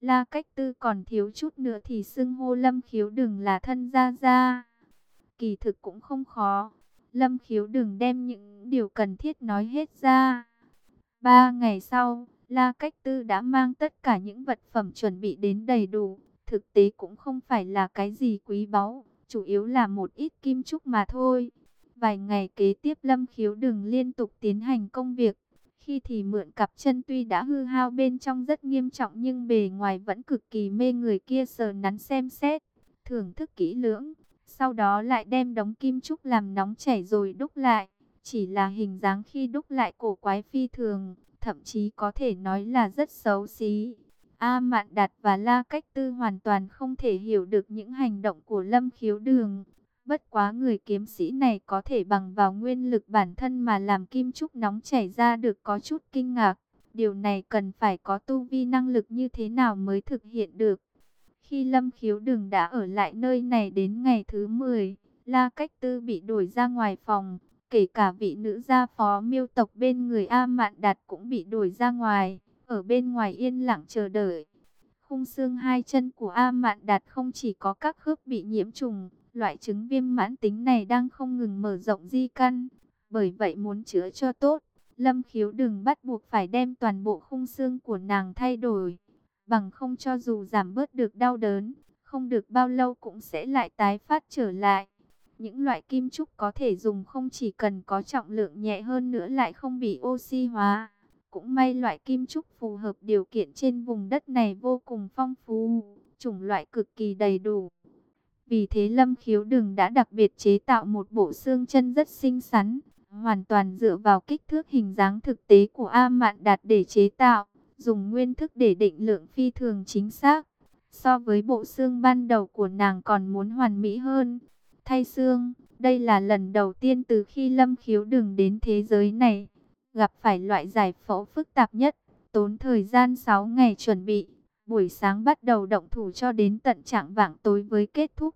La Cách Tư còn thiếu chút nữa thì xưng hô Lâm Khiếu đừng là thân gia gia. Kỳ thực cũng không khó. Lâm Khiếu đừng đem những điều cần thiết nói hết ra. Ba ngày sau, La Cách Tư đã mang tất cả những vật phẩm chuẩn bị đến đầy đủ. Thực tế cũng không phải là cái gì quý báu, chủ yếu là một ít kim trúc mà thôi. Vài ngày kế tiếp Lâm Khiếu đừng liên tục tiến hành công việc. Khi thì mượn cặp chân tuy đã hư hao bên trong rất nghiêm trọng nhưng bề ngoài vẫn cực kỳ mê người kia sờ nắn xem xét, thưởng thức kỹ lưỡng. Sau đó lại đem đống kim trúc làm nóng chảy rồi đúc lại. Chỉ là hình dáng khi đúc lại cổ quái phi thường, thậm chí có thể nói là rất xấu xí. A Mạn Đạt và La Cách Tư hoàn toàn không thể hiểu được những hành động của Lâm Khiếu Đường. Bất quá người kiếm sĩ này có thể bằng vào nguyên lực bản thân mà làm kim trúc nóng chảy ra được có chút kinh ngạc. Điều này cần phải có tu vi năng lực như thế nào mới thực hiện được. Khi Lâm Khiếu Đường đã ở lại nơi này đến ngày thứ 10, La Cách Tư bị đuổi ra ngoài phòng. Kể cả vị nữ gia phó miêu tộc bên người A Mạn Đạt cũng bị đuổi ra ngoài, ở bên ngoài yên lặng chờ đợi. Khung xương hai chân của A Mạn Đạt không chỉ có các khớp bị nhiễm trùng, loại chứng viêm mãn tính này đang không ngừng mở rộng di căn. Bởi vậy muốn chữa cho tốt, Lâm Khiếu đừng bắt buộc phải đem toàn bộ khung xương của nàng thay đổi. Bằng không cho dù giảm bớt được đau đớn, không được bao lâu cũng sẽ lại tái phát trở lại. Những loại kim trúc có thể dùng không chỉ cần có trọng lượng nhẹ hơn nữa lại không bị oxy hóa. Cũng may loại kim trúc phù hợp điều kiện trên vùng đất này vô cùng phong phú, chủng loại cực kỳ đầy đủ. Vì thế Lâm Khiếu Đừng đã đặc biệt chế tạo một bộ xương chân rất xinh xắn, hoàn toàn dựa vào kích thước hình dáng thực tế của A Mạn Đạt để chế tạo, dùng nguyên thức để định lượng phi thường chính xác. So với bộ xương ban đầu của nàng còn muốn hoàn mỹ hơn thay xương. Đây là lần đầu tiên từ khi Lâm Khiếu Đừng đến thế giới này, gặp phải loại giải phẫu phức tạp nhất, tốn thời gian 6 ngày chuẩn bị, buổi sáng bắt đầu động thủ cho đến tận trạng vạng tối với kết thúc.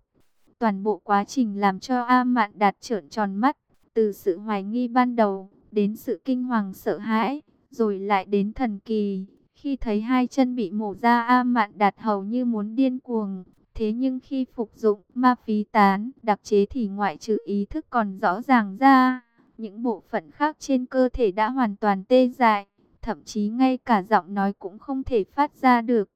Toàn bộ quá trình làm cho A Mạn Đạt trợn tròn mắt, từ sự hoài nghi ban đầu, đến sự kinh hoàng sợ hãi, rồi lại đến thần kỳ. Khi thấy hai chân bị mổ ra A Mạn Đạt hầu như muốn điên cuồng, Thế nhưng khi phục dụng ma phí tán đặc chế thì ngoại trừ ý thức còn rõ ràng ra, những bộ phận khác trên cơ thể đã hoàn toàn tê dại, thậm chí ngay cả giọng nói cũng không thể phát ra được.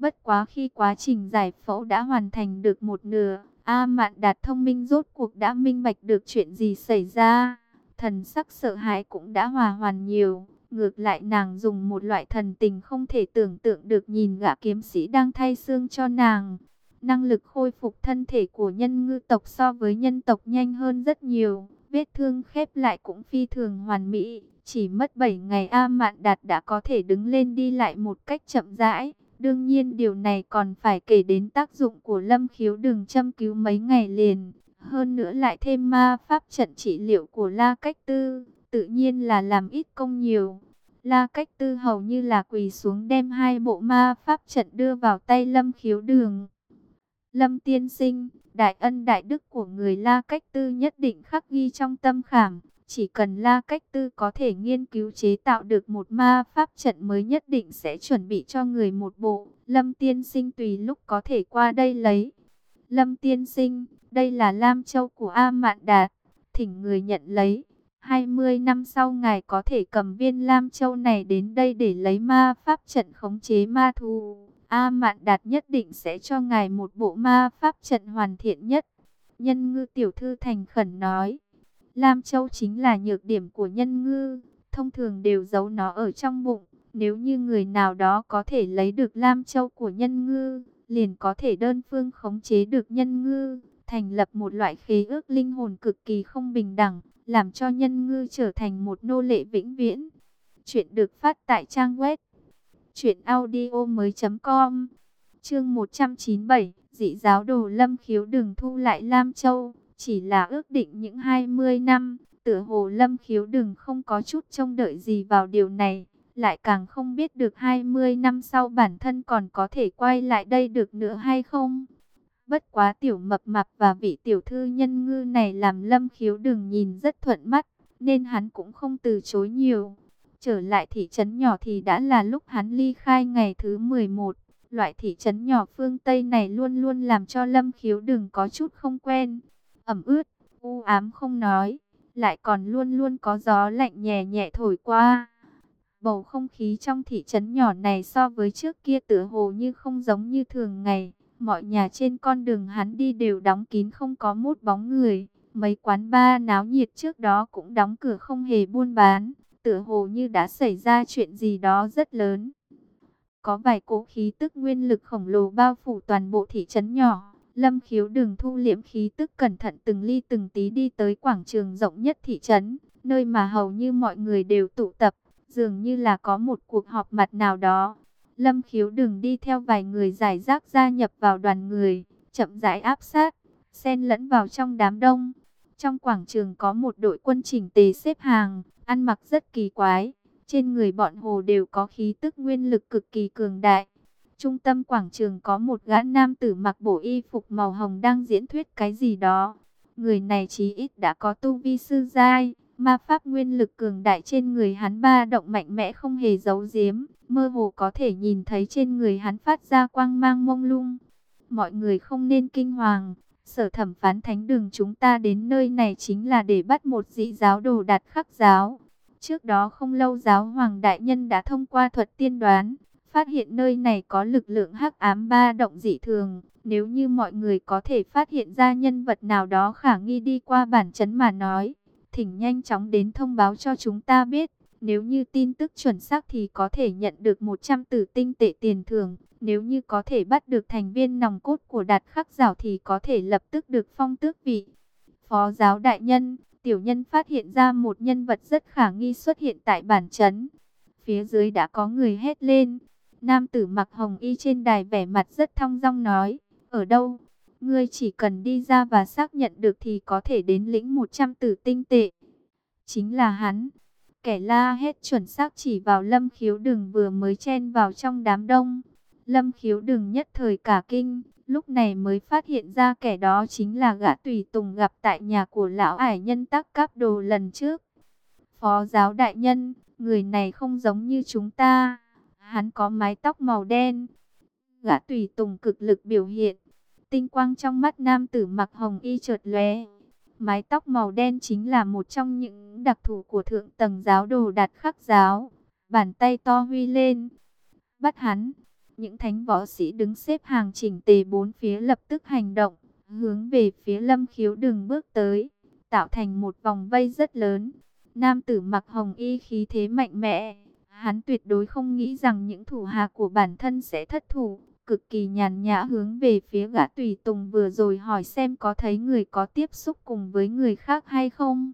Bất quá khi quá trình giải phẫu đã hoàn thành được một nửa, A Mạn Đạt thông minh rốt cuộc đã minh bạch được chuyện gì xảy ra. Thần sắc sợ hãi cũng đã hòa hoàn nhiều. Ngược lại nàng dùng một loại thần tình không thể tưởng tượng được nhìn gã kiếm sĩ đang thay xương cho nàng. Năng lực khôi phục thân thể của nhân ngư tộc so với nhân tộc nhanh hơn rất nhiều. Vết thương khép lại cũng phi thường hoàn mỹ. Chỉ mất 7 ngày A Mạn Đạt đã có thể đứng lên đi lại một cách chậm rãi. Đương nhiên điều này còn phải kể đến tác dụng của lâm khiếu đường châm cứu mấy ngày liền. Hơn nữa lại thêm ma pháp trận trị liệu của La Cách Tư. Tự nhiên là làm ít công nhiều. La Cách Tư hầu như là quỳ xuống đem hai bộ ma pháp trận đưa vào tay lâm khiếu đường. Lâm tiên sinh, đại ân đại đức của người La Cách Tư nhất định khắc ghi trong tâm khảm. Chỉ cần La Cách Tư có thể nghiên cứu chế tạo được một ma pháp trận mới nhất định sẽ chuẩn bị cho người một bộ. Lâm tiên sinh tùy lúc có thể qua đây lấy. Lâm tiên sinh, đây là Lam Châu của A Mạn Đạt. Thỉnh người nhận lấy. 20 năm sau ngài có thể cầm viên Lam Châu này đến đây để lấy ma pháp trận khống chế ma thù. A Mạn Đạt nhất định sẽ cho ngài một bộ ma pháp trận hoàn thiện nhất. Nhân ngư tiểu thư thành khẩn nói. Lam Châu chính là nhược điểm của nhân ngư. Thông thường đều giấu nó ở trong bụng. Nếu như người nào đó có thể lấy được Lam Châu của nhân ngư, liền có thể đơn phương khống chế được nhân ngư, thành lập một loại khế ước linh hồn cực kỳ không bình đẳng, làm cho nhân ngư trở thành một nô lệ vĩnh viễn. Chuyện được phát tại trang web truyệnaudio mới.com, Chương 197 Dị giáo đồ lâm khiếu đừng thu lại Lam Châu chỉ là ước định những 20 năm, Tựa hồ lâm khiếu đừng không có chút trông đợi gì vào điều này, Lại càng không biết được 20 năm sau bản thân còn có thể quay lại đây được nữa hay không Bất quá tiểu mập mạp và vị tiểu thư nhân ngư này làm lâm khiếu đừng nhìn rất thuận mắt, Nên hắn cũng không từ chối nhiều Trở lại thị trấn nhỏ thì đã là lúc hắn ly khai ngày thứ 11. Loại thị trấn nhỏ phương Tây này luôn luôn làm cho Lâm Khiếu đừng có chút không quen. Ẩm ướt, u ám không nói, lại còn luôn luôn có gió lạnh nhẹ nhẹ thổi qua. Bầu không khí trong thị trấn nhỏ này so với trước kia tựa hồ như không giống như thường ngày. Mọi nhà trên con đường hắn đi đều đóng kín không có một bóng người. Mấy quán bar náo nhiệt trước đó cũng đóng cửa không hề buôn bán. Tựa hồ như đã xảy ra chuyện gì đó rất lớn. Có vài cỗ khí tức nguyên lực khổng lồ bao phủ toàn bộ thị trấn nhỏ. Lâm khiếu đường thu liễm khí tức cẩn thận từng ly từng tí đi tới quảng trường rộng nhất thị trấn. Nơi mà hầu như mọi người đều tụ tập. Dường như là có một cuộc họp mặt nào đó. Lâm khiếu đường đi theo vài người giải rác gia nhập vào đoàn người. Chậm rãi áp sát. Xen lẫn vào trong đám đông. Trong quảng trường có một đội quân chỉnh tề xếp hàng. Ăn mặc rất kỳ quái, trên người bọn hồ đều có khí tức nguyên lực cực kỳ cường đại. Trung tâm quảng trường có một gã nam tử mặc bộ y phục màu hồng đang diễn thuyết cái gì đó. Người này chí ít đã có tu vi sư giai, ma pháp nguyên lực cường đại trên người hắn ba động mạnh mẽ không hề giấu giếm, mơ hồ có thể nhìn thấy trên người hắn phát ra quang mang mông lung. Mọi người không nên kinh hoàng, sở thẩm phán thánh đường chúng ta đến nơi này chính là để bắt một dị giáo đồ đạt khắc giáo. Trước đó không lâu giáo hoàng đại nhân đã thông qua thuật tiên đoán, phát hiện nơi này có lực lượng hắc ám ba động dị thường. Nếu như mọi người có thể phát hiện ra nhân vật nào đó khả nghi đi qua bản chấn mà nói, thỉnh nhanh chóng đến thông báo cho chúng ta biết. Nếu như tin tức chuẩn xác thì có thể nhận được 100 tử tinh tệ tiền thưởng. Nếu như có thể bắt được thành viên nòng cốt của đạt khắc giảo thì có thể lập tức được phong tước vị. Phó giáo đại nhân, tiểu nhân phát hiện ra một nhân vật rất khả nghi xuất hiện tại bản chấn. Phía dưới đã có người hét lên. Nam tử mặc hồng y trên đài vẻ mặt rất thong dong nói. Ở đâu? Ngươi chỉ cần đi ra và xác nhận được thì có thể đến lĩnh 100 tử tinh tệ. Chính là hắn. Kẻ la hét chuẩn xác chỉ vào lâm khiếu đường vừa mới chen vào trong đám đông. Lâm khiếu đường nhất thời cả kinh, Lúc này mới phát hiện ra kẻ đó chính là gã tùy tùng gặp tại nhà của lão ải nhân tắc cáp đồ lần trước. Phó giáo đại nhân, người này không giống như chúng ta. Hắn có mái tóc màu đen. Gã tùy tùng cực lực biểu hiện. Tinh quang trong mắt nam tử mặc hồng y chợt lóe. Mái tóc màu đen chính là một trong những đặc thù của thượng tầng giáo đồ đạt khắc giáo. Bàn tay to huy lên. Bắt hắn. Những thánh võ sĩ đứng xếp hàng chỉnh tề bốn phía lập tức hành động, hướng về phía lâm khiếu đường bước tới, tạo thành một vòng vây rất lớn. Nam tử mặc hồng y khí thế mạnh mẽ, hắn tuyệt đối không nghĩ rằng những thủ hạ của bản thân sẽ thất thủ, cực kỳ nhàn nhã hướng về phía gã tùy tùng vừa rồi hỏi xem có thấy người có tiếp xúc cùng với người khác hay không.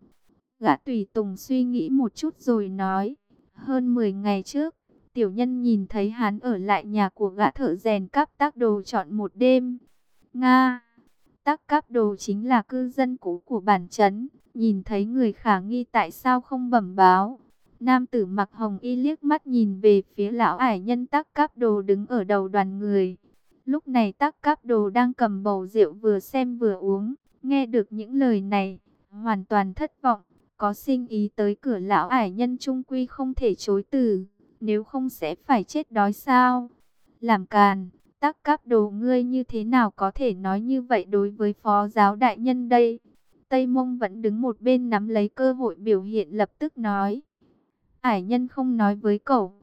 Gã tùy tùng suy nghĩ một chút rồi nói, hơn 10 ngày trước, Tiểu nhân nhìn thấy hắn ở lại nhà của gã thợ rèn cắp tác đồ chọn một đêm. Nga, tác cắp đồ chính là cư dân cũ của bản chấn. Nhìn thấy người khả nghi tại sao không bẩm báo. Nam tử mặc hồng y liếc mắt nhìn về phía lão ải nhân tắc cáp đồ đứng ở đầu đoàn người. Lúc này tắc cáp đồ đang cầm bầu rượu vừa xem vừa uống. Nghe được những lời này, hoàn toàn thất vọng. Có sinh ý tới cửa lão ải nhân trung quy không thể chối từ nếu không sẽ phải chết đói sao? Làm càn, tắc cáp đồ ngươi như thế nào có thể nói như vậy đối với phó giáo đại nhân đây? Tây mông vẫn đứng một bên nắm lấy cơ hội biểu hiện lập tức nói. Ải nhân không nói với cậu.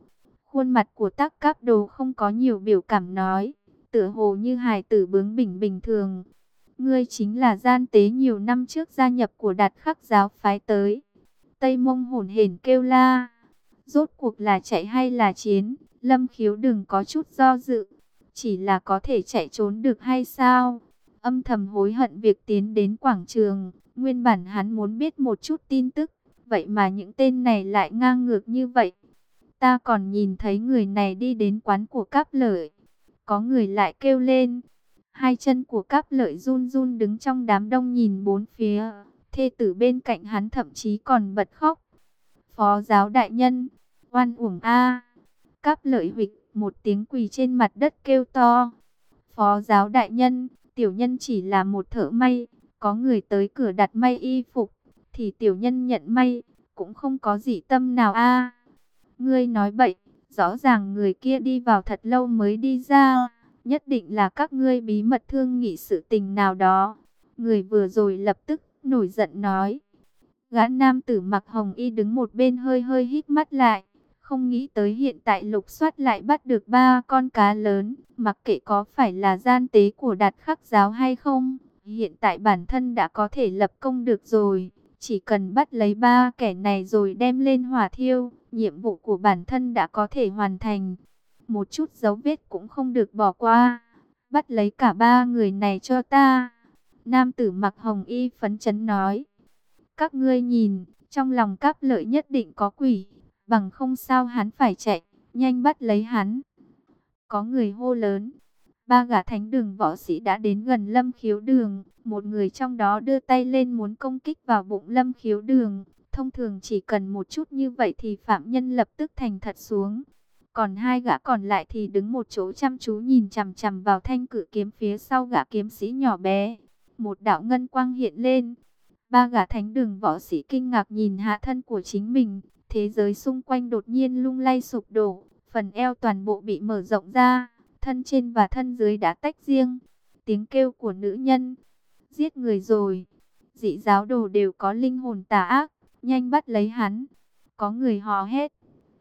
Khuôn mặt của tắc cáp đồ không có nhiều biểu cảm nói. Tựa hồ như hài tử bướng bỉnh bình thường. Ngươi chính là gian tế nhiều năm trước gia nhập của đạt khắc giáo phái tới. Tây mông hồn hển kêu la. Rốt cuộc là chạy hay là chiến? Lâm khiếu đừng có chút do dự. Chỉ là có thể chạy trốn được hay sao? Âm thầm hối hận việc tiến đến quảng trường. Nguyên bản hắn muốn biết một chút tin tức. Vậy mà những tên này lại ngang ngược như vậy. Ta còn nhìn thấy người này đi đến quán của cáp lợi. Có người lại kêu lên. Hai chân của cáp lợi run run đứng trong đám đông nhìn bốn phía. Thê tử bên cạnh hắn thậm chí còn bật khóc. Phó giáo đại nhân, oan uổng a. Cáp lợi huỵch một tiếng quỳ trên mặt đất kêu to. Phó giáo đại nhân, tiểu nhân chỉ là một thợ may, có người tới cửa đặt may y phục, thì tiểu nhân nhận may, cũng không có gì tâm nào a. Ngươi nói bậy, Rõ ràng người kia đi vào thật lâu mới đi ra. Nhất định là các ngươi bí mật thương nghị sự tình nào đó. Người vừa rồi lập tức nổi giận nói. Gã nam tử mặc hồng y đứng một bên hơi hơi hít mắt lại. Không nghĩ tới hiện tại lục soát lại bắt được ba con cá lớn. Mặc kệ có phải là gian tế của đạt khắc giáo hay không. Hiện tại bản thân đã có thể lập công được rồi. Chỉ cần bắt lấy ba kẻ này rồi đem lên hỏa thiêu. Nhiệm vụ của bản thân đã có thể hoàn thành. Một chút dấu vết cũng không được bỏ qua. Bắt lấy cả ba người này cho ta. Nam tử mặc hồng y phấn chấn nói. Các ngươi nhìn, trong lòng cáp lợi nhất định có quỷ. Bằng không sao hắn phải chạy, nhanh bắt lấy hắn. Có người hô lớn. Ba gã thánh đường võ sĩ đã đến gần lâm khiếu đường. Một người trong đó đưa tay lên muốn công kích vào bụng lâm khiếu đường. Thông thường chỉ cần một chút như vậy thì phạm nhân lập tức thành thật xuống. Còn hai gã còn lại thì đứng một chỗ chăm chú nhìn chằm chằm vào thanh cử kiếm phía sau gã kiếm sĩ nhỏ bé. Một đạo ngân quang hiện lên. Ba gã thánh đường võ sĩ kinh ngạc nhìn hạ thân của chính mình. Thế giới xung quanh đột nhiên lung lay sụp đổ. Phần eo toàn bộ bị mở rộng ra. Thân trên và thân dưới đã tách riêng. Tiếng kêu của nữ nhân. Giết người rồi. Dị giáo đồ đều có linh hồn tà ác. Nhanh bắt lấy hắn. Có người hò hét.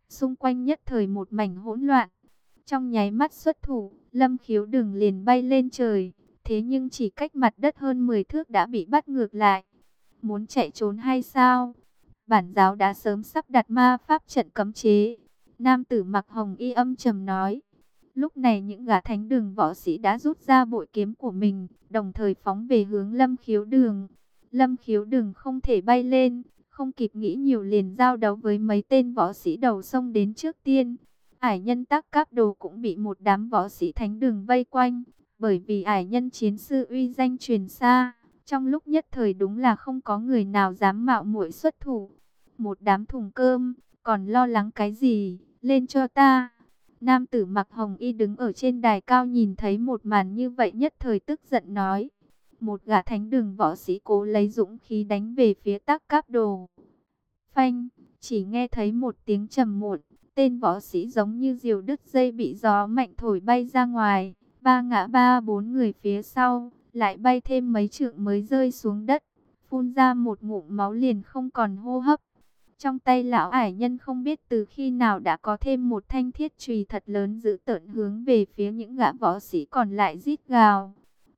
Xung quanh nhất thời một mảnh hỗn loạn. Trong nháy mắt xuất thủ, lâm khiếu đừng liền bay lên trời. Thế nhưng chỉ cách mặt đất hơn 10 thước đã bị bắt ngược lại. Muốn chạy trốn hay sao? Bản giáo đã sớm sắp đặt ma pháp trận cấm chế. Nam tử mặc hồng y âm trầm nói. Lúc này những gã thánh đường võ sĩ đã rút ra bội kiếm của mình, đồng thời phóng về hướng lâm khiếu đường. Lâm khiếu đường không thể bay lên, không kịp nghĩ nhiều liền giao đấu với mấy tên võ sĩ đầu sông đến trước tiên. Ải nhân tắc các đồ cũng bị một đám võ sĩ thánh đường vây quanh, bởi vì ải nhân chiến sư uy danh truyền xa. Trong lúc nhất thời đúng là không có người nào dám mạo muội xuất thủ. Một đám thùng cơm, còn lo lắng cái gì, lên cho ta. Nam tử mặc hồng y đứng ở trên đài cao nhìn thấy một màn như vậy nhất thời tức giận nói. Một gã thánh đường võ sĩ cố lấy dũng khí đánh về phía tác cáp đồ. Phanh, chỉ nghe thấy một tiếng trầm muộn, tên võ sĩ giống như diều đứt dây bị gió mạnh thổi bay ra ngoài. Ba ngã ba bốn người phía sau, lại bay thêm mấy trượng mới rơi xuống đất, phun ra một ngụm máu liền không còn hô hấp. Trong tay lão ải nhân không biết từ khi nào đã có thêm một thanh thiết trùy thật lớn giữ tợn hướng về phía những gã võ sĩ còn lại rít gào.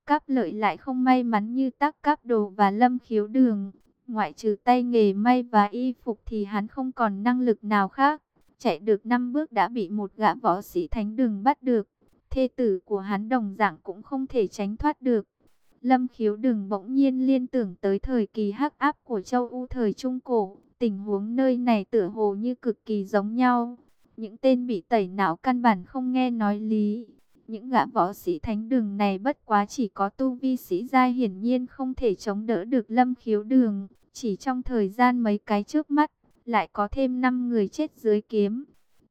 Cáp lợi lại không may mắn như tác cáp đồ và lâm khiếu đường. Ngoại trừ tay nghề may và y phục thì hắn không còn năng lực nào khác. Chạy được năm bước đã bị một gã võ sĩ thánh đường bắt được. Thê tử của hắn đồng dạng cũng không thể tránh thoát được. Lâm khiếu đường bỗng nhiên liên tưởng tới thời kỳ hắc áp của châu U thời Trung Cổ. Tình huống nơi này tựa hồ như cực kỳ giống nhau. Những tên bị tẩy não căn bản không nghe nói lý. Những gã võ sĩ thánh đường này bất quá chỉ có tu vi sĩ giai hiển nhiên không thể chống đỡ được lâm khiếu đường. Chỉ trong thời gian mấy cái trước mắt, lại có thêm 5 người chết dưới kiếm.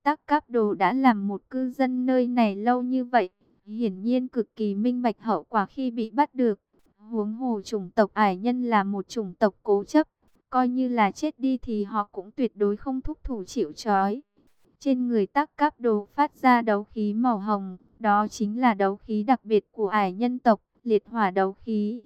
Tắc Cáp Đồ đã làm một cư dân nơi này lâu như vậy, hiển nhiên cực kỳ minh bạch hậu quả khi bị bắt được. Huống hồ chủng tộc ải nhân là một chủng tộc cố chấp, coi như là chết đi thì họ cũng tuyệt đối không thúc thủ chịu trói. Trên người Tắc Cáp Đồ phát ra đấu khí màu hồng, đó chính là đấu khí đặc biệt của ải nhân tộc, liệt hỏa đấu khí.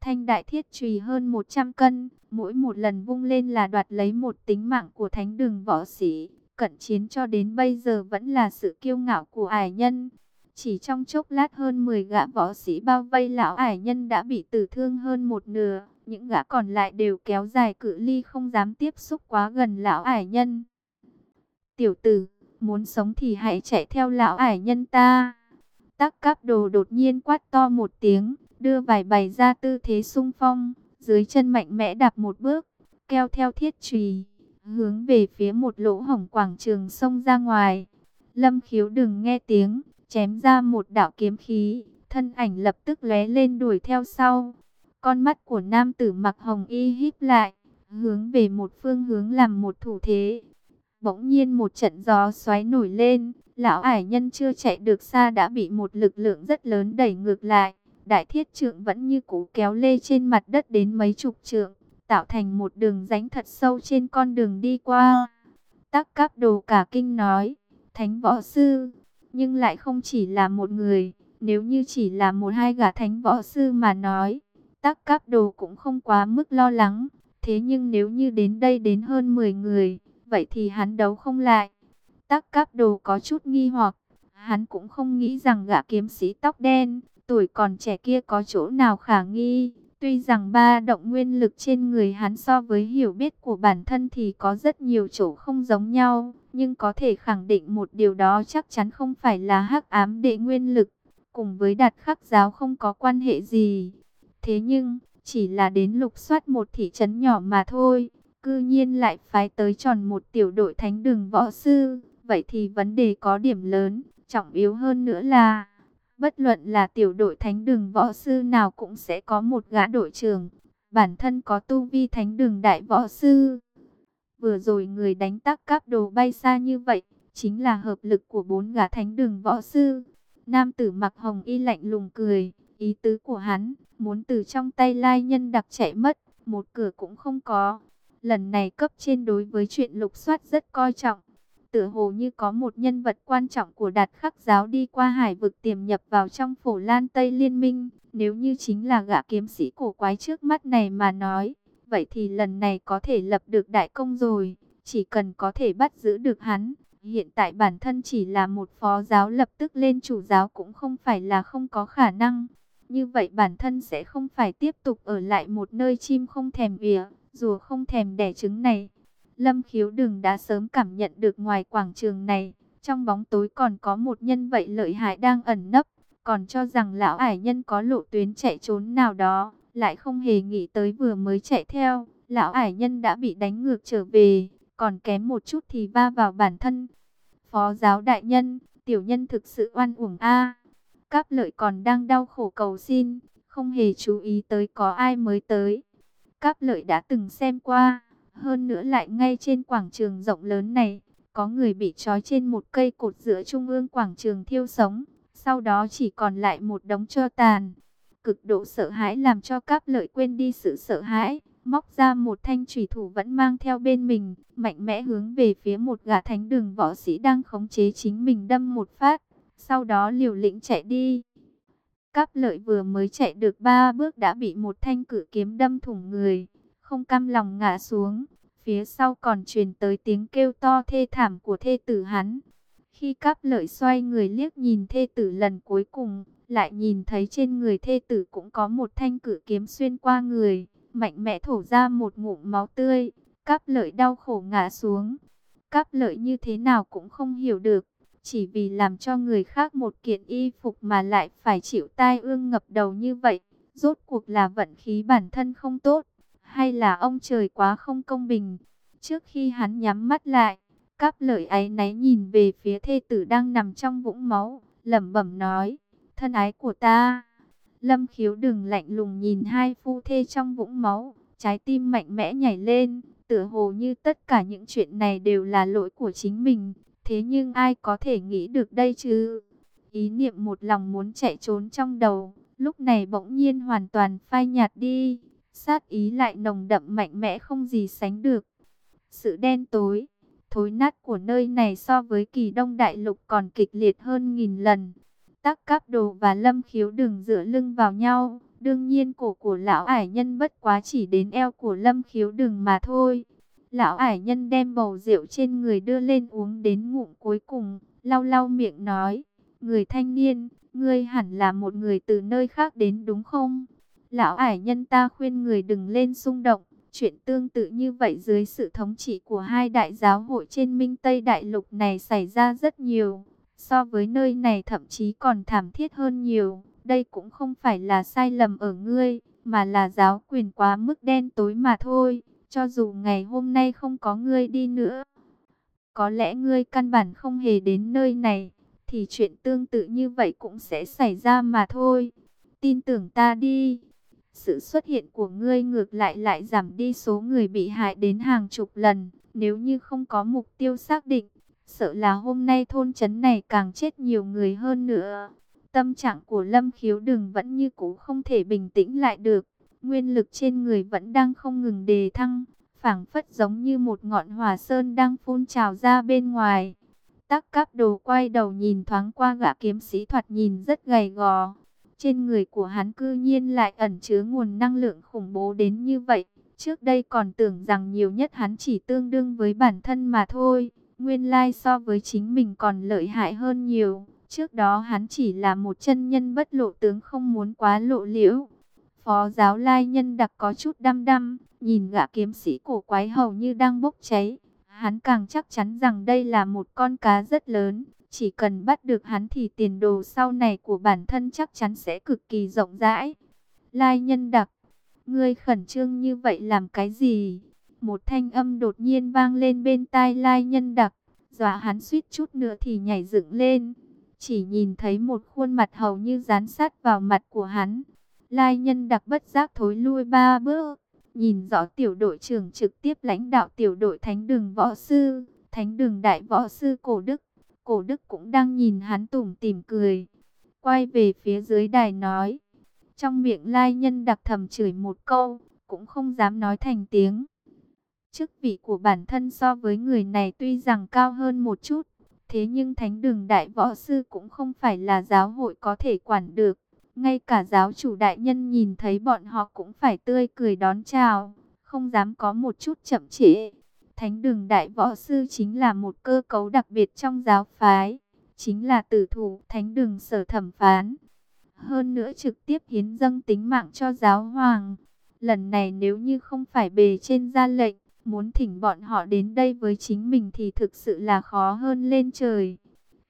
Thanh đại thiết trùy hơn 100 cân, mỗi một lần vung lên là đoạt lấy một tính mạng của thánh đường võ sĩ. Cận chiến cho đến bây giờ vẫn là sự kiêu ngạo của ải nhân. Chỉ trong chốc lát hơn 10 gã võ sĩ bao vây lão ải nhân đã bị tử thương hơn một nửa. Những gã còn lại đều kéo dài cự ly không dám tiếp xúc quá gần lão ải nhân. Tiểu tử, muốn sống thì hãy chạy theo lão ải nhân ta. Tắc cáp đồ đột nhiên quát to một tiếng, đưa vài bày ra tư thế sung phong, dưới chân mạnh mẽ đạp một bước, keo theo thiết trùy, hướng về phía một lỗ hổng quảng trường sông ra ngoài. Lâm khiếu đừng nghe tiếng, chém ra một đạo kiếm khí, thân ảnh lập tức lóe lên đuổi theo sau. Con mắt của nam tử mặc hồng y híp lại, hướng về một phương hướng làm một thủ thế. Bỗng nhiên một trận gió xoáy nổi lên, lão ải nhân chưa chạy được xa đã bị một lực lượng rất lớn đẩy ngược lại. Đại thiết trượng vẫn như cũ kéo lê trên mặt đất đến mấy chục trượng, tạo thành một đường rãnh thật sâu trên con đường đi qua. Tắc cáp đồ cả kinh nói, thánh võ sư, nhưng lại không chỉ là một người. Nếu như chỉ là một hai gã thánh võ sư mà nói, tắc cáp đồ cũng không quá mức lo lắng. Thế nhưng nếu như đến đây đến hơn 10 người, vậy thì hắn đấu không lại. Tắc cáp đồ có chút nghi hoặc, hắn cũng không nghĩ rằng gã kiếm sĩ tóc đen, tuổi còn trẻ kia có chỗ nào khả nghi. Tuy rằng ba động nguyên lực trên người hắn so với hiểu biết của bản thân thì có rất nhiều chỗ không giống nhau, nhưng có thể khẳng định một điều đó chắc chắn không phải là hắc ám đệ nguyên lực, cùng với đạt khắc giáo không có quan hệ gì. Thế nhưng, chỉ là đến lục soát một thị trấn nhỏ mà thôi, cư nhiên lại phái tới tròn một tiểu đội thánh đường võ sư, vậy thì vấn đề có điểm lớn, trọng yếu hơn nữa là Bất luận là tiểu đội thánh đường võ sư nào cũng sẽ có một gã đội trưởng. Bản thân có tu vi thánh đường đại võ sư. Vừa rồi người đánh tác các đồ bay xa như vậy. Chính là hợp lực của bốn gã thánh đường võ sư. Nam tử mặc hồng y lạnh lùng cười. Ý tứ của hắn, muốn từ trong tay lai nhân đặc chạy mất. Một cửa cũng không có. Lần này cấp trên đối với chuyện lục soát rất coi trọng tựa hồ như có một nhân vật quan trọng của đạt khắc giáo đi qua hải vực tiềm nhập vào trong phổ lan Tây Liên minh. Nếu như chính là gã kiếm sĩ cổ quái trước mắt này mà nói, vậy thì lần này có thể lập được đại công rồi, chỉ cần có thể bắt giữ được hắn. Hiện tại bản thân chỉ là một phó giáo lập tức lên chủ giáo cũng không phải là không có khả năng. Như vậy bản thân sẽ không phải tiếp tục ở lại một nơi chim không thèm vỉa, rùa không thèm đẻ trứng này. Lâm khiếu đừng đã sớm cảm nhận được ngoài quảng trường này, trong bóng tối còn có một nhân vậy lợi hại đang ẩn nấp, còn cho rằng lão ải nhân có lộ tuyến chạy trốn nào đó, lại không hề nghĩ tới vừa mới chạy theo, lão ải nhân đã bị đánh ngược trở về, còn kém một chút thì va vào bản thân. Phó giáo đại nhân, tiểu nhân thực sự oan uổng a. Cáp lợi còn đang đau khổ cầu xin, không hề chú ý tới có ai mới tới. Cáp lợi đã từng xem qua, hơn nữa lại ngay trên quảng trường rộng lớn này, có người bị trói trên một cây cột giữa trung ương quảng trường thiêu sống. Sau đó chỉ còn lại một đống cho tàn. Cực độ sợ hãi làm cho cáp lợi quên đi sự sợ hãi. Móc ra một thanh thủy thủ vẫn mang theo bên mình. Mạnh mẽ hướng về phía một gã thánh đường võ sĩ đang khống chế chính mình đâm một phát. Sau đó liều lĩnh chạy đi. Cáp lợi vừa mới chạy được ba bước đã bị một thanh cử kiếm đâm thủng người không cam lòng ngã xuống. Phía sau còn truyền tới tiếng kêu to thê thảm của thê tử hắn. Khi cáp lợi xoay người liếc nhìn thê tử lần cuối cùng, lại nhìn thấy trên người thê tử cũng có một thanh cử kiếm xuyên qua người, mạnh mẽ thổ ra một ngụm máu tươi, cáp lợi đau khổ ngã xuống. Cáp lợi như thế nào cũng không hiểu được, chỉ vì làm cho người khác một kiện y phục mà lại phải chịu tai ương ngập đầu như vậy, rốt cuộc là vận khí bản thân không tốt hay là ông trời quá không công bình. Trước khi hắn nhắm mắt lại, cáp lợi ấy náy nhìn về phía thê tử đang nằm trong vũng máu, lẩm bẩm nói, thân ái của ta. Lâm khiếu đừng lạnh lùng nhìn hai phu thê trong vũng máu, trái tim mạnh mẽ nhảy lên, tựa hồ như tất cả những chuyện này đều là lỗi của chính mình. Thế nhưng ai có thể nghĩ được đây chứ? Ý niệm một lòng muốn chạy trốn trong đầu, lúc này bỗng nhiên hoàn toàn phai nhạt đi sát ý lại nồng đậm mạnh mẽ không gì sánh được. Sự đen tối, thối nát của nơi này so với kỳ đông đại lục còn kịch liệt hơn nghìn lần. Tắc cáp đồ và lâm khiếu đừng dựa lưng vào nhau. Đương nhiên cổ của lão ải nhân bất quá chỉ đến eo của lâm khiếu đừng mà thôi. Lão ải nhân đem bầu rượu trên người đưa lên uống đến ngụm cuối cùng, lau lau miệng nói. Người thanh niên, ngươi hẳn là một người từ nơi khác đến đúng không? Lão ải nhân ta khuyên người đừng lên xung động. Chuyện tương tự như vậy dưới sự thống trị của hai đại giáo hội trên Minh Tây Đại Lục này xảy ra rất nhiều. So với nơi này thậm chí còn thảm thiết hơn nhiều. Đây cũng không phải là sai lầm ở ngươi, mà là giáo quyền quá mức đen tối mà thôi. Cho dù ngày hôm nay không có ngươi đi nữa, có lẽ ngươi căn bản không hề đến nơi này, thì chuyện tương tự như vậy cũng sẽ xảy ra mà thôi. Tin tưởng ta đi. Sự xuất hiện của ngươi ngược lại lại giảm đi số người bị hại đến hàng chục lần. Nếu như không có mục tiêu xác định, sợ là hôm nay thôn trấn này càng chết nhiều người hơn nữa. Tâm trạng của Lâm Khiếu Đừng vẫn như cũ không thể bình tĩnh lại được. Nguyên lực trên người vẫn đang không ngừng đề thăng, phảng phất giống như một ngọn hỏa sơn đang phun trào ra bên ngoài. Tắc cáp đồ quay đầu nhìn thoáng qua gã kiếm sĩ thoạt nhìn rất gầy gò. Trên người của hắn cư nhiên lại ẩn chứa nguồn năng lượng khủng bố đến như vậy. Trước đây còn tưởng rằng nhiều nhất hắn chỉ tương đương với bản thân mà thôi. Nguyên lai so với chính mình còn lợi hại hơn nhiều. Trước đó hắn chỉ là một chân nhân bất lộ tướng không muốn quá lộ liễu. Phó giáo lai nhân đặc có chút đăm đăm, nhìn gã kiếm sĩ cổ quái hầu như đang bốc cháy. Hắn càng chắc chắn rằng đây là một con cá rất lớn. Chỉ cần bắt được hắn thì tiền đồ sau này của bản thân chắc chắn sẽ cực kỳ rộng rãi. Lai nhân đặc, ngươi khẩn trương như vậy làm cái gì? Một thanh âm đột nhiên vang lên bên tai lai nhân đặc, dọa hắn suýt chút nữa thì nhảy dựng lên. Chỉ nhìn thấy một khuôn mặt hầu như dán sát vào mặt của hắn. Lai nhân đặc bất giác thối lui ba bước, nhìn rõ tiểu đội trưởng trực tiếp lãnh đạo tiểu đội thánh đường võ sư, thánh đường đại võ sư cổ đức. Cổ đức cũng đang nhìn hắn tủm tỉm cười. Quay về phía dưới đài nói. Trong miệng lai nhân đặc thầm chửi một câu, cũng không dám nói thành tiếng. Chức vị của bản thân so với người này tuy rằng cao hơn một chút, thế nhưng thánh đường đại võ sư cũng không phải là giáo hội có thể quản được. Ngay cả giáo chủ đại nhân nhìn thấy bọn họ cũng phải tươi cười đón chào, không dám có một chút chậm trễ. Thánh đường đại võ sư chính là một cơ cấu đặc biệt trong giáo phái, chính là tử thủ thánh đường sở thẩm phán. Hơn nữa trực tiếp hiến dâng tính mạng cho giáo hoàng. Lần này nếu như không phải bề trên ra lệnh, muốn thỉnh bọn họ đến đây với chính mình thì thực sự là khó hơn lên trời.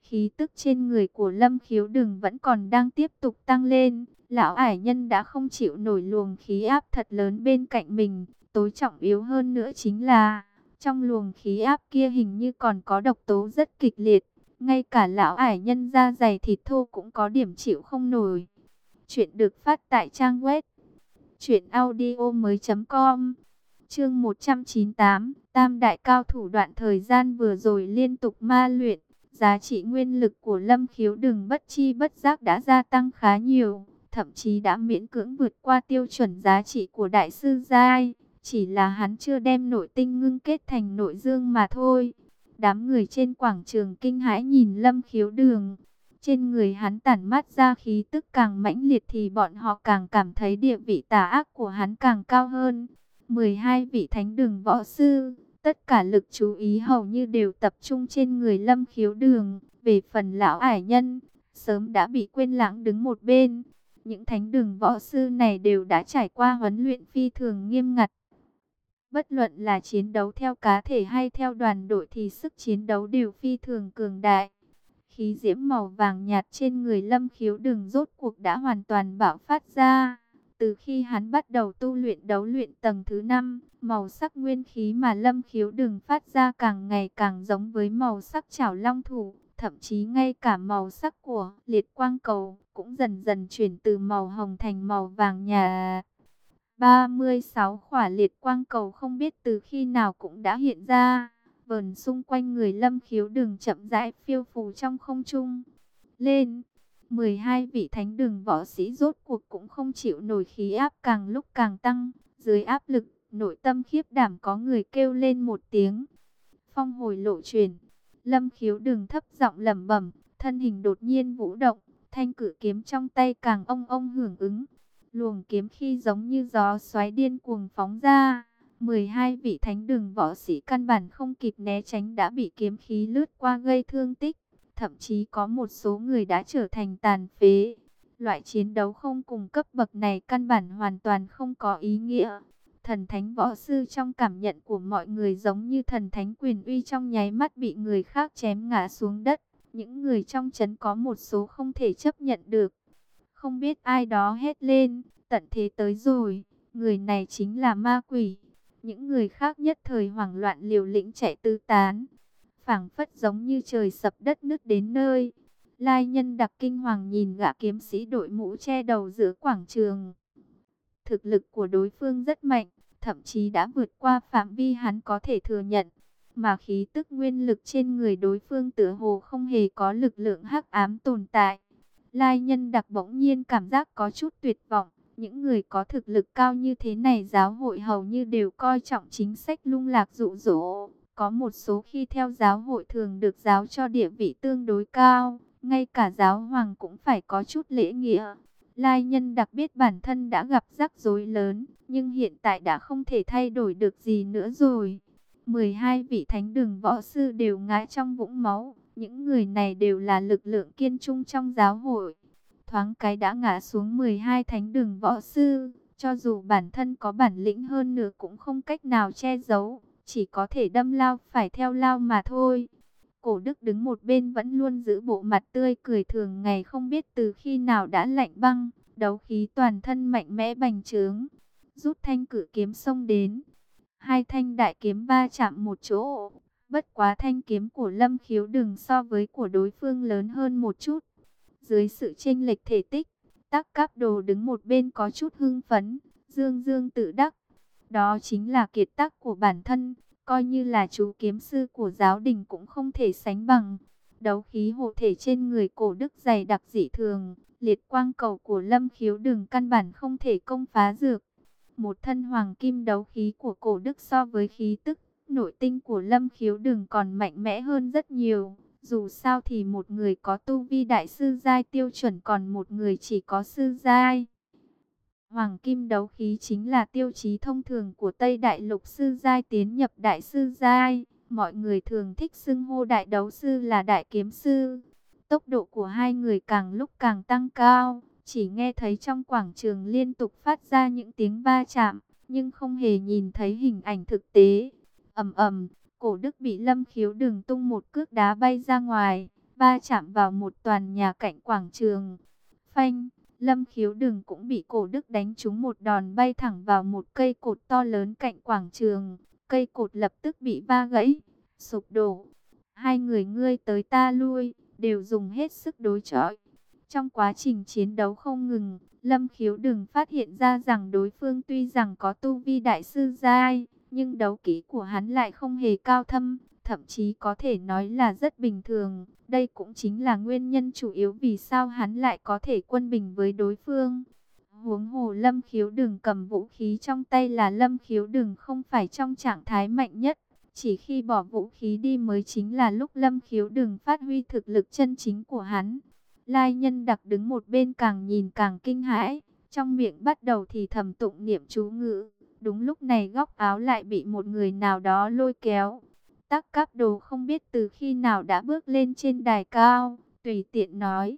Khí tức trên người của Lâm Khiếu Đừng vẫn còn đang tiếp tục tăng lên. Lão ải nhân đã không chịu nổi luồng khí áp thật lớn bên cạnh mình. Tối trọng yếu hơn nữa chính là, trong luồng khí áp kia hình như còn có độc tố rất kịch liệt. Ngay cả lão ải nhân da dày thịt thô cũng có điểm chịu không nổi. Chuyện được phát tại trang web truyệnaudio mới.com Chương 198 Tam đại cao thủ đoạn thời gian vừa rồi liên tục ma luyện Giá trị nguyên lực của lâm khiếu đừng bất chi bất giác đã gia tăng khá nhiều, thậm chí đã miễn cưỡng vượt qua tiêu chuẩn giá trị của đại sư Giai. Chỉ là hắn chưa đem nội tinh ngưng kết thành nội dương mà thôi. Đám người trên quảng trường kinh hãi nhìn lâm khiếu đường. Trên người hắn tản mát ra khí tức càng mãnh liệt thì bọn họ càng cảm thấy địa vị tà ác của hắn càng cao hơn. 12 vị thánh đường võ sư, Tất cả lực chú ý hầu như đều tập trung trên người lâm khiếu đường. Về phần lão ải nhân, sớm đã bị quên lãng đứng một bên. Những thánh đường võ sư này đều đã trải qua huấn luyện phi thường nghiêm ngặt. Bất luận là chiến đấu theo cá thể hay theo đoàn đội thì sức chiến đấu đều phi thường cường đại. Khí diễm màu vàng nhạt trên người lâm khiếu đường rốt cuộc đã hoàn toàn bạo phát ra. Từ khi hắn bắt đầu tu luyện đấu luyện tầng thứ 5, màu sắc nguyên khí mà lâm khiếu đừng phát ra càng ngày càng giống với màu sắc chảo long thủ. Thậm chí ngay cả màu sắc của liệt quang cầu cũng dần dần chuyển từ màu hồng thành màu vàng nhà. 36 khỏa liệt quang cầu không biết từ khi nào cũng đã hiện ra. Vờn xung quanh người lâm khiếu đường chậm rãi phiêu phù trong không trung. Lên! 12 vị thánh đường võ sĩ rốt cuộc cũng không chịu nổi khí áp càng lúc càng tăng. Dưới áp lực, nội tâm khiếp đảm có người kêu lên một tiếng. Phong hồi lộ truyền. Lâm khiếu đường thấp giọng lẩm bẩm, thân hình đột nhiên vũ động, thanh cử kiếm trong tay càng ông ông hưởng ứng. Luồng kiếm khi giống như gió xoáy điên cuồng phóng ra. 12 vị thánh đường võ sĩ căn bản không kịp né tránh đã bị kiếm khí lướt qua gây thương tích thậm chí có một số người đã trở thành tàn phế. Loại chiến đấu không cùng cấp bậc này căn bản hoàn toàn không có ý nghĩa. Thần thánh võ sư trong cảm nhận của mọi người giống như thần thánh quyền uy trong nháy mắt bị người khác chém ngã xuống đất. Những người trong chấn có một số không thể chấp nhận được. Không biết ai đó hét lên, tận thế tới rồi, người này chính là ma quỷ. Những người khác nhất thời hoảng loạn liều lĩnh chạy tư tán phảng phất giống như trời sập đất nứt đến nơi. Lai nhân đặc kinh hoàng nhìn gã kiếm sĩ đội mũ che đầu giữa quảng trường. Thực lực của đối phương rất mạnh, thậm chí đã vượt qua phạm vi hắn có thể thừa nhận. Mà khí tức nguyên lực trên người đối phương tựa hồ không hề có lực lượng hắc ám tồn tại. Lai nhân đặc bỗng nhiên cảm giác có chút tuyệt vọng. Những người có thực lực cao như thế này giáo hội hầu như đều coi trọng chính sách lung lạc dụ dỗ có một số khi theo giáo hội thường được giáo cho địa vị tương đối cao, ngay cả giáo hoàng cũng phải có chút lễ nghĩa. Lai nhân đặc biết bản thân đã gặp rắc rối lớn, nhưng hiện tại đã không thể thay đổi được gì nữa rồi. 12 vị thánh đường võ sư đều ngã trong vũng máu, những người này đều là lực lượng kiên trung trong giáo hội. Thoáng cái đã ngã xuống 12 thánh đường võ sư, cho dù bản thân có bản lĩnh hơn nữa cũng không cách nào che giấu, chỉ có thể đâm lao phải theo lao mà thôi. Cổ đức đứng một bên vẫn luôn giữ bộ mặt tươi cười thường ngày không biết từ khi nào đã lạnh băng, đấu khí toàn thân mạnh mẽ bành trướng. Rút thanh cử kiếm xông đến. Hai thanh đại kiếm va chạm một chỗ. Bất quá thanh kiếm của lâm khiếu đừng so với của đối phương lớn hơn một chút. Dưới sự chênh lệch thể tích, tắc cáp đồ đứng một bên có chút hưng phấn, dương dương tự đắc. Đó chính là kiệt tác của bản thân, coi như là chú kiếm sư của giáo đình cũng không thể sánh bằng. Đấu khí hộ thể trên người cổ đức dày đặc dị thường, liệt quang cầu của lâm khiếu đường căn bản không thể công phá dược. Một thân hoàng kim đấu khí của cổ đức so với khí tức, nội tinh của lâm khiếu đường còn mạnh mẽ hơn rất nhiều. Dù sao thì một người có tu vi đại sư giai tiêu chuẩn còn một người chỉ có sư giai. Hoàng kim đấu khí chính là tiêu chí thông thường của Tây Đại Lục sư giai tiến nhập đại sư giai. Mọi người thường thích xưng hô đại đấu sư là đại kiếm sư. Tốc độ của hai người càng lúc càng tăng cao, chỉ nghe thấy trong quảng trường liên tục phát ra những tiếng va chạm, nhưng không hề nhìn thấy hình ảnh thực tế. ầm ầm, cổ đức bị lâm khiếu đường tung một cước đá bay ra ngoài, va chạm vào một toàn nhà cạnh quảng trường. Phanh! Lâm khiếu đừng cũng bị cổ đức đánh trúng một đòn bay thẳng vào một cây cột to lớn cạnh quảng trường. Cây cột lập tức bị va gãy, sụp đổ. Hai người ngươi tới ta lui, đều dùng hết sức đối chọi. Trong quá trình chiến đấu không ngừng, Lâm khiếu đừng phát hiện ra rằng đối phương tuy rằng có tu vi đại sư giai, nhưng đấu kỹ của hắn lại không hề cao thâm, thậm chí có thể nói là rất bình thường. Đây cũng chính là nguyên nhân chủ yếu vì sao hắn lại có thể quân bình với đối phương. Huống hồ lâm khiếu đường cầm vũ khí trong tay là lâm khiếu đường không phải trong trạng thái mạnh nhất. Chỉ khi bỏ vũ khí đi mới chính là lúc lâm khiếu đường phát huy thực lực chân chính của hắn. Lai nhân đặc đứng một bên càng nhìn càng kinh hãi, trong miệng bắt đầu thì thầm tụng niệm chú ngữ. Đúng lúc này góc áo lại bị một người nào đó lôi kéo, Tắc cáp đồ không biết từ khi nào đã bước lên trên đài cao, tùy tiện nói.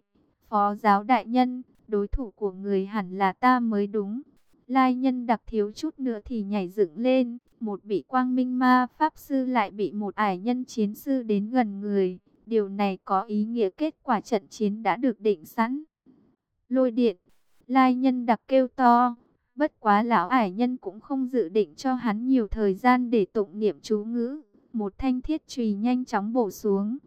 Phó giáo đại nhân, đối thủ của người hẳn là ta mới đúng. Lai nhân đặc thiếu chút nữa thì nhảy dựng lên, một bị quang minh ma pháp sư lại bị một ải nhân chiến sư đến gần người. Điều này có ý nghĩa kết quả trận chiến đã được định sẵn. Lôi điện, lai nhân đặc kêu to, bất quá lão ải nhân cũng không dự định cho hắn nhiều thời gian để tụng niệm chú ngữ một thanh thiết chùy nhanh chóng bổ xuống.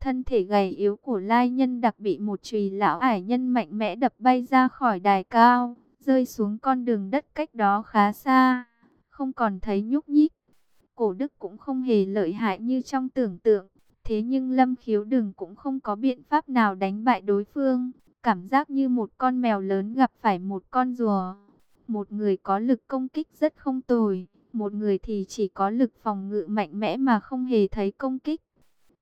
Thân thể gầy yếu của lai nhân đặc bị một chùy lão ải nhân mạnh mẽ đập bay ra khỏi đài cao, rơi xuống con đường đất cách đó khá xa, không còn thấy nhúc nhích. Cổ đức cũng không hề lợi hại như trong tưởng tượng, thế nhưng lâm khiếu đường cũng không có biện pháp nào đánh bại đối phương, cảm giác như một con mèo lớn gặp phải một con rùa. Một người có lực công kích rất không tồi, một người thì chỉ có lực phòng ngự mạnh mẽ mà không hề thấy công kích.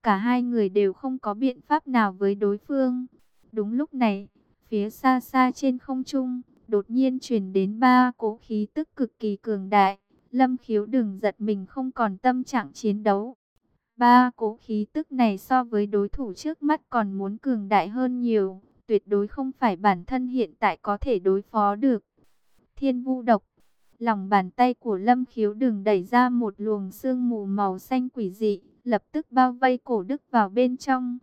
Cả hai người đều không có biện pháp nào với đối phương. Đúng lúc này, phía xa xa trên không trung, đột nhiên truyền đến ba cỗ khí tức cực kỳ cường đại. Lâm khiếu đừng giật mình không còn tâm trạng chiến đấu. Ba cỗ khí tức này so với đối thủ trước mắt còn muốn cường đại hơn nhiều. Tuyệt đối không phải bản thân hiện tại có thể đối phó được. Thiên vu độc Lòng bàn tay của Lâm Khiếu đừng đẩy ra một luồng sương mù màu xanh quỷ dị, lập tức bao vây cổ đức vào bên trong.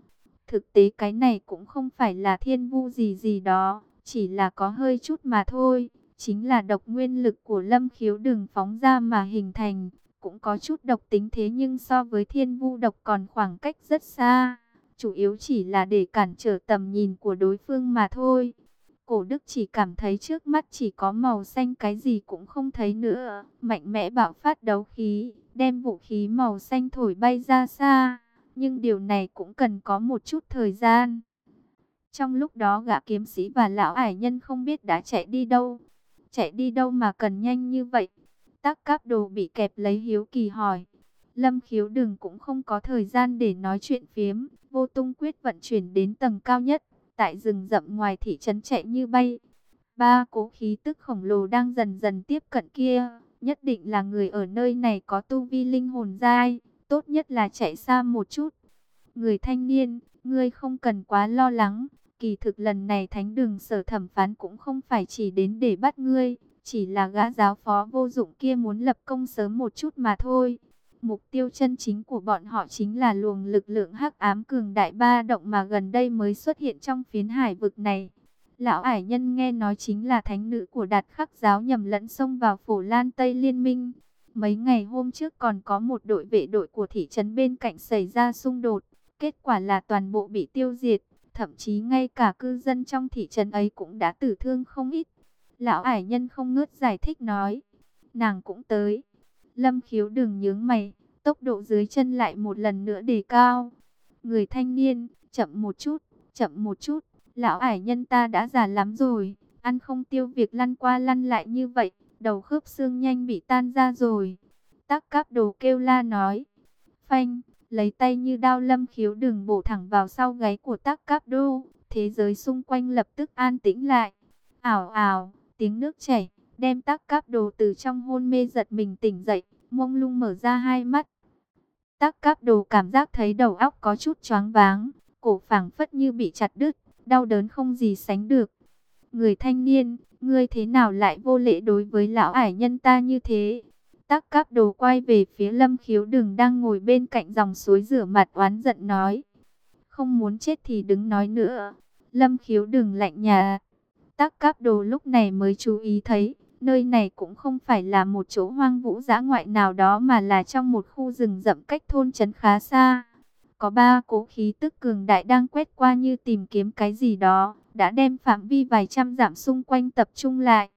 Thực tế cái này cũng không phải là thiên vu gì gì đó, chỉ là có hơi chút mà thôi. Chính là độc nguyên lực của Lâm Khiếu đừng phóng ra mà hình thành, cũng có chút độc tính thế nhưng so với thiên vu độc còn khoảng cách rất xa. Chủ yếu chỉ là để cản trở tầm nhìn của đối phương mà thôi. Cổ đức chỉ cảm thấy trước mắt chỉ có màu xanh cái gì cũng không thấy nữa. Mạnh mẽ bạo phát đấu khí, đem vũ khí màu xanh thổi bay ra xa. Nhưng điều này cũng cần có một chút thời gian. Trong lúc đó gã kiếm sĩ và lão ải nhân không biết đã chạy đi đâu. Chạy đi đâu mà cần nhanh như vậy. Tắc cáp đồ bị kẹp lấy hiếu kỳ hỏi. Lâm khiếu đừng cũng không có thời gian để nói chuyện phiếm. Vô tung quyết vận chuyển đến tầng cao nhất. Tại rừng rậm ngoài thị trấn chạy như bay. Ba cố khí tức khổng lồ đang dần dần tiếp cận kia. Nhất định là người ở nơi này có tu vi linh hồn dai. Tốt nhất là chạy xa một chút. Người thanh niên, ngươi không cần quá lo lắng. Kỳ thực lần này thánh đường sở thẩm phán cũng không phải chỉ đến để bắt ngươi. Chỉ là gã giáo phó vô dụng kia muốn lập công sớm một chút mà thôi. Mục tiêu chân chính của bọn họ chính là luồng lực lượng hắc ám cường đại ba động mà gần đây mới xuất hiện trong phiến hải vực này. Lão ải nhân nghe nói chính là thánh nữ của đạt khắc giáo nhầm lẫn xông vào phổ lan Tây Liên minh. Mấy ngày hôm trước còn có một đội vệ đội của thị trấn bên cạnh xảy ra xung đột. Kết quả là toàn bộ bị tiêu diệt. Thậm chí ngay cả cư dân trong thị trấn ấy cũng đã tử thương không ít. Lão ải nhân không ngớt giải thích nói. Nàng cũng tới. Lâm khiếu đừng nhướng mày. Tốc độ dưới chân lại một lần nữa đề cao. Người thanh niên, chậm một chút, chậm một chút. Lão ải nhân ta đã già lắm rồi. Ăn không tiêu việc lăn qua lăn lại như vậy. Đầu khớp xương nhanh bị tan ra rồi. Tắc cáp đồ kêu la nói. Phanh, lấy tay như đao lâm khiếu đừng bổ thẳng vào sau gáy của tắc cáp đô. Thế giới xung quanh lập tức an tĩnh lại. Ảo ảo, tiếng nước chảy, đem tắc cáp đồ từ trong hôn mê giật mình tỉnh dậy, mông lung mở ra hai mắt. Tắc cáp đồ cảm giác thấy đầu óc có chút choáng váng, cổ phảng phất như bị chặt đứt, đau đớn không gì sánh được. Người thanh niên, ngươi thế nào lại vô lễ đối với lão ải nhân ta như thế? Tắc cáp đồ quay về phía lâm khiếu Đường đang ngồi bên cạnh dòng suối rửa mặt oán giận nói. Không muốn chết thì đứng nói nữa. Lâm khiếu Đường lạnh nhà. Tắc cáp đồ lúc này mới chú ý thấy, nơi này cũng không phải là một chỗ hoang vũ dã ngoại nào đó mà là trong một khu rừng rậm cách thôn trấn khá xa. Có ba cố khí tức cường đại đang quét qua như tìm kiếm cái gì đó, đã đem phạm vi vài trăm dặm xung quanh tập trung lại.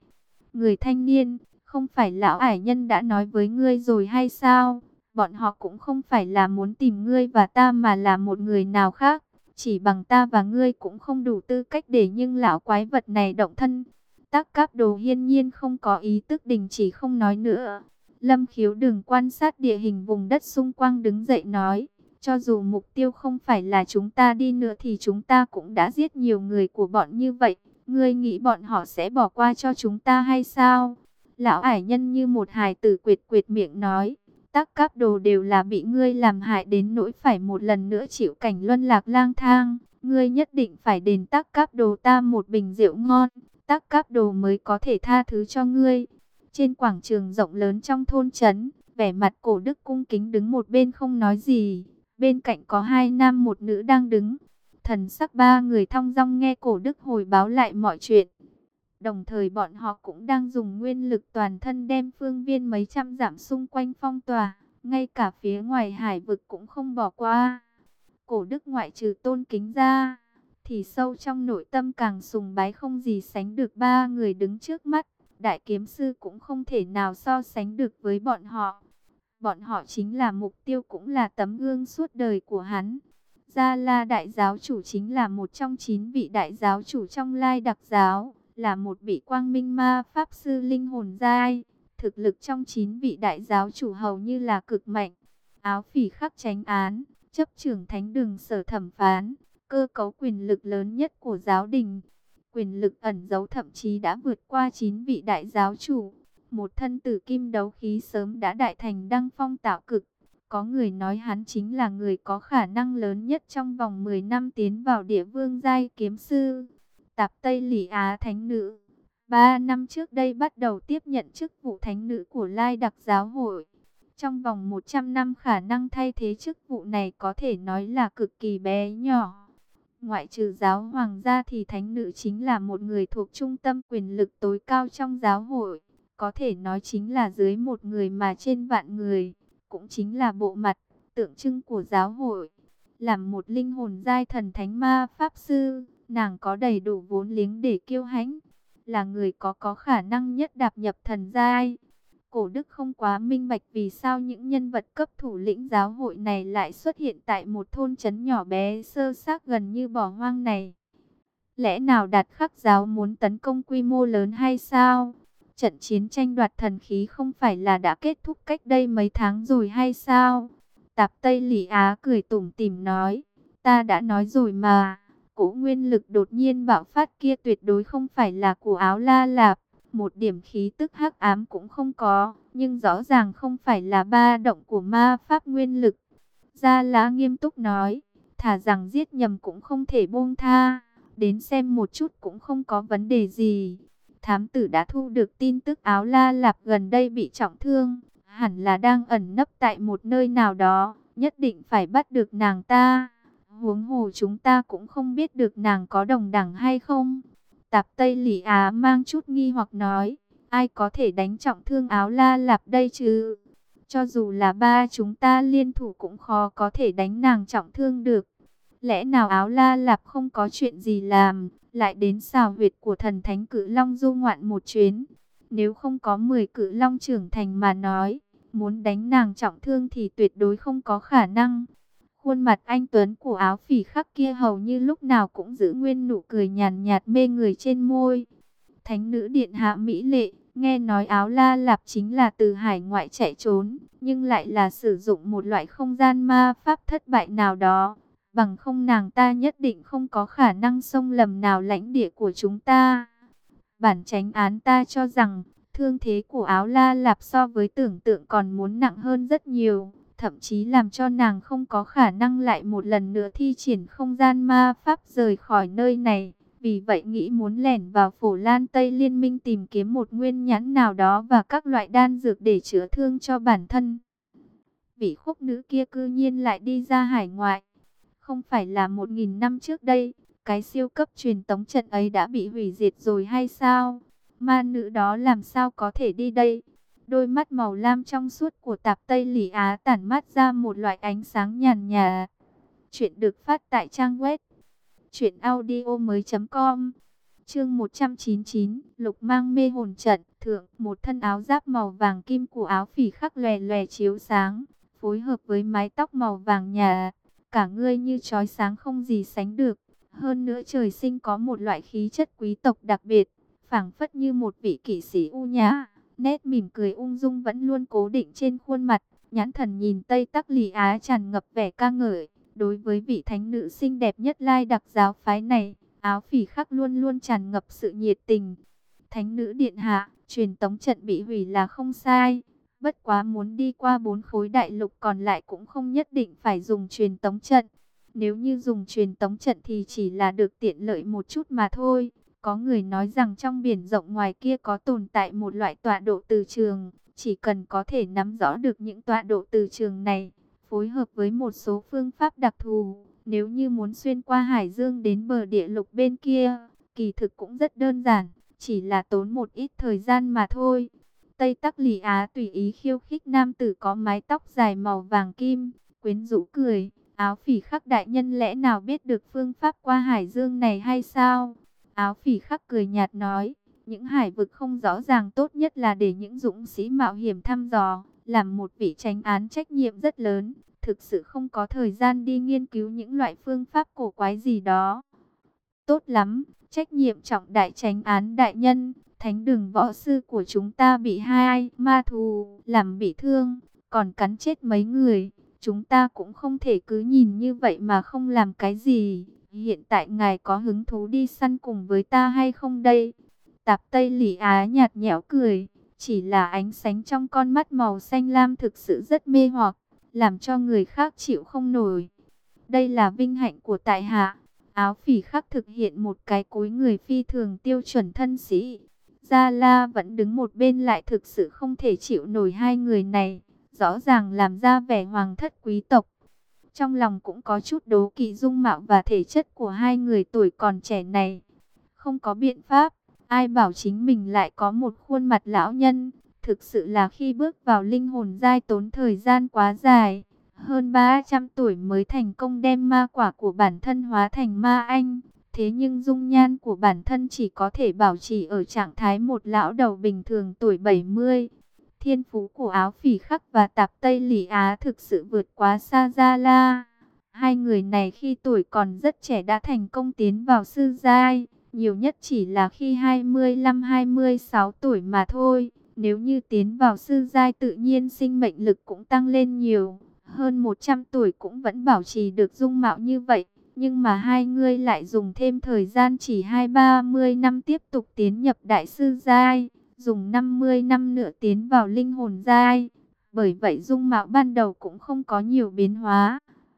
Người thanh niên, không phải lão ải nhân đã nói với ngươi rồi hay sao? Bọn họ cũng không phải là muốn tìm ngươi và ta mà là một người nào khác. Chỉ bằng ta và ngươi cũng không đủ tư cách để nhưng lão quái vật này động thân. Tác cáp đồ hiên nhiên không có ý tức đình chỉ không nói nữa. Lâm khiếu đừng quan sát địa hình vùng đất xung quanh đứng dậy nói. Cho dù mục tiêu không phải là chúng ta đi nữa thì chúng ta cũng đã giết nhiều người của bọn như vậy. Ngươi nghĩ bọn họ sẽ bỏ qua cho chúng ta hay sao? Lão ải nhân như một hài tử quyệt quyệt miệng nói. Tắc cáp đồ đều là bị ngươi làm hại đến nỗi phải một lần nữa chịu cảnh luân lạc lang thang. Ngươi nhất định phải đền tắc cáp đồ ta một bình rượu ngon tác các đồ mới có thể tha thứ cho ngươi. Trên quảng trường rộng lớn trong thôn trấn, vẻ mặt cổ đức cung kính đứng một bên không nói gì. Bên cạnh có hai nam một nữ đang đứng. Thần sắc ba người thong dong nghe cổ đức hồi báo lại mọi chuyện. Đồng thời bọn họ cũng đang dùng nguyên lực toàn thân đem phương viên mấy trăm giảm xung quanh phong tỏa. Ngay cả phía ngoài hải vực cũng không bỏ qua. Cổ đức ngoại trừ tôn kính ra. Thì sâu trong nội tâm càng sùng bái không gì sánh được ba người đứng trước mắt. Đại kiếm sư cũng không thể nào so sánh được với bọn họ. Bọn họ chính là mục tiêu cũng là tấm gương suốt đời của hắn. Gia La Đại Giáo Chủ chính là một trong chín vị Đại Giáo Chủ trong Lai Đặc Giáo là một vị quang minh ma pháp sư linh hồn giai. Thực lực trong chín vị đại giáo chủ hầu như là cực mạnh. Áo phỉ khắc tránh án, chấp trưởng thánh đường sở thẩm phán, cơ cấu quyền lực lớn nhất của giáo đình. Quyền lực ẩn giấu thậm chí đã vượt qua chín vị đại giáo chủ. Một thân tử kim đấu khí sớm đã đại thành đăng phong tạo cực. Có người nói hắn chính là người có khả năng lớn nhất trong vòng 10 năm tiến vào địa vương giai kiếm sư tạp Tây Lỷ Á Thánh Nữ. Ba năm trước đây bắt đầu tiếp nhận chức vụ Thánh Nữ của Lai Đặc Giáo hội. Trong vòng 100 năm khả năng thay thế chức vụ này có thể nói là cực kỳ bé nhỏ. Ngoại trừ giáo hoàng gia thì Thánh Nữ chính là một người thuộc trung tâm quyền lực tối cao trong giáo hội. Có thể nói chính là dưới một người mà trên vạn người. Cũng chính là bộ mặt, tượng trưng của giáo hội. Làm một linh hồn giai thần thánh ma pháp sư Nàng có đầy đủ vốn liếng để kiêu hãnh, là người có có khả năng nhất đạp nhập thần giai. Cổ đức không quá minh bạch vì sao những nhân vật cấp thủ lĩnh giáo hội này lại xuất hiện tại một thôn trấn nhỏ bé sơ xác gần như bỏ hoang này. Lẽ nào đạt khắc giáo muốn tấn công quy mô lớn hay sao? Trận chiến tranh đoạt thần khí không phải là đã kết thúc cách đây mấy tháng rồi hay sao? Tạp Tây Lý Á cười tủm tỉm nói, ta đã nói rồi mà, cổ nguyên lực đột nhiên bạo phát kia tuyệt đối không phải là của áo la lạp, một điểm khí tức hắc ám cũng không có, nhưng rõ ràng không phải là ba động của ma pháp nguyên lực. Gia Lã nghiêm túc nói, thả rằng giết nhầm cũng không thể buông tha, đến xem một chút cũng không có vấn đề gì. Thám tử đã thu được tin tức áo la lạp gần đây bị trọng thương, hẳn là đang ẩn nấp tại một nơi nào đó, nhất định phải bắt được nàng ta. Huống hồ chúng ta cũng không biết được nàng có đồng đẳng hay không. Tạp Tây Lỷ Á mang chút nghi hoặc nói, ai có thể đánh trọng thương áo la lạp đây chứ? Cho dù là ba chúng ta liên thủ cũng khó có thể đánh nàng trọng thương được. Lẽ nào áo la lạp không có chuyện gì làm, lại đến xào huyệt của thần thánh cử long du ngoạn một chuyến. Nếu không có 10 cử long trưởng thành mà nói, muốn đánh nàng trọng thương thì tuyệt đối không có khả năng. Khuôn mặt anh Tuấn của áo phỉ khắc kia hầu như lúc nào cũng giữ nguyên nụ cười nhàn nhạt mê người trên môi. Thánh nữ điện hạ Mỹ lệ, nghe nói áo la lạp chính là từ hải ngoại chạy trốn, nhưng lại là sử dụng một loại không gian ma pháp thất bại nào đó. Bằng không nàng ta nhất định không có khả năng xông lầm nào lãnh địa của chúng ta. Bản tránh án ta cho rằng, thương thế của áo la lạp so với tưởng tượng còn muốn nặng hơn rất nhiều thậm chí làm cho nàng không có khả năng lại một lần nữa thi triển không gian ma pháp rời khỏi nơi này. Vì vậy nghĩ muốn lẻn vào phổ lan Tây Liên minh tìm kiếm một nguyên nhãn nào đó và các loại đan dược để chữa thương cho bản thân. Vị khúc nữ kia cư nhiên lại đi ra hải ngoại. Không phải là một nghìn năm trước đây, cái siêu cấp truyền tống trận ấy đã bị hủy diệt rồi hay sao? Ma nữ đó làm sao có thể đi đây? Đôi mắt màu lam trong suốt của tạp Tây Lỷ Á tản mát ra một loại ánh sáng nhàn nhà. Chuyện được phát tại trang web truyệnaudiomoi.com. Chương 199, Lục Mang mê hồn trận, thượng, một thân áo giáp màu vàng kim của áo phỉ khắc lòe lòe chiếu sáng, phối hợp với mái tóc màu vàng nhà, cả người như trói sáng không gì sánh được. Hơn nữa trời sinh có một loại khí chất quý tộc đặc biệt, phảng phất như một vị kỷ sĩ u nhã. Nét mỉm cười ung dung vẫn luôn cố định trên khuôn mặt, nhãn thần nhìn Tây Tắc Lì Á tràn ngập vẻ ca ngợi. Đối với vị thánh nữ xinh đẹp nhất lai đặc giáo phái này, áo phỉ khắc luôn luôn tràn ngập sự nhiệt tình. Thánh nữ điện hạ, truyền tống trận bị hủy là không sai. Bất quá muốn đi qua bốn khối đại lục còn lại cũng không nhất định phải dùng truyền tống trận. Nếu như dùng truyền tống trận thì chỉ là được tiện lợi một chút mà thôi. Có người nói rằng trong biển rộng ngoài kia có tồn tại một loại tọa độ từ trường, chỉ cần có thể nắm rõ được những tọa độ từ trường này, phối hợp với một số phương pháp đặc thù, nếu như muốn xuyên qua hải dương đến bờ địa lục bên kia, kỳ thực cũng rất đơn giản, chỉ là tốn một ít thời gian mà thôi. Tây Tắc Lì Á tùy ý khiêu khích nam tử có mái tóc dài màu vàng kim, quyến rũ cười, áo phỉ khắc đại nhân lẽ nào biết được phương pháp qua hải dương này hay sao? Áo phỉ khắc cười nhạt nói, những hải vực không rõ ràng tốt nhất là để những dũng sĩ mạo hiểm thăm dò, làm một vị tránh án trách nhiệm rất lớn, thực sự không có thời gian đi nghiên cứu những loại phương pháp cổ quái gì đó. Tốt lắm, trách nhiệm trọng đại tránh án đại nhân, thánh đường võ sư của chúng ta bị hai ma thù làm bị thương, còn cắn chết mấy người, chúng ta cũng không thể cứ nhìn như vậy mà không làm cái gì. Hiện tại ngài có hứng thú đi săn cùng với ta hay không đây? Tạp Tây Lý Á nhạt nhẽo cười, chỉ là ánh sáng trong con mắt màu xanh lam thực sự rất mê hoặc, làm cho người khác chịu không nổi. Đây là vinh hạnh của tại hạ. Áo phỉ khắc thực hiện một cái cúi người phi thường tiêu chuẩn thân sĩ. Gia La vẫn đứng một bên lại thực sự không thể chịu nổi hai người này. Rõ ràng làm ra vẻ hoàng thất quý tộc. Trong lòng cũng có chút đố kỵ dung mạo và thể chất của hai người tuổi còn trẻ này. Không có biện pháp, ai bảo chính mình lại có một khuôn mặt lão nhân. Thực sự là khi bước vào linh hồn giai tốn thời gian quá dài. Hơn 300 tuổi mới thành công đem ma quả của bản thân hóa thành ma anh. Thế nhưng dung nhan của bản thân chỉ có thể bảo trì ở trạng thái một lão đầu bình thường tuổi 70. Thiên phú của áo phỉ khắc và tạp Tây Lỷ Á thực sự vượt quá xa Gia La. Hai người này khi tuổi còn rất trẻ đã thành công tiến vào sư giai, nhiều nhất chỉ là khi 25-26 tuổi mà thôi. Nếu như tiến vào sư giai tự nhiên sinh mệnh lực cũng tăng lên nhiều, hơn 100 tuổi cũng vẫn bảo trì được dung mạo như vậy. Nhưng mà hai người lại dùng thêm thời gian chỉ 2-30 năm tiếp tục tiến nhập đại sư giai, dùng 50 năm nữa tiến vào linh hồn giai. Bởi vậy dung mạo ban đầu cũng không có nhiều biến hóa.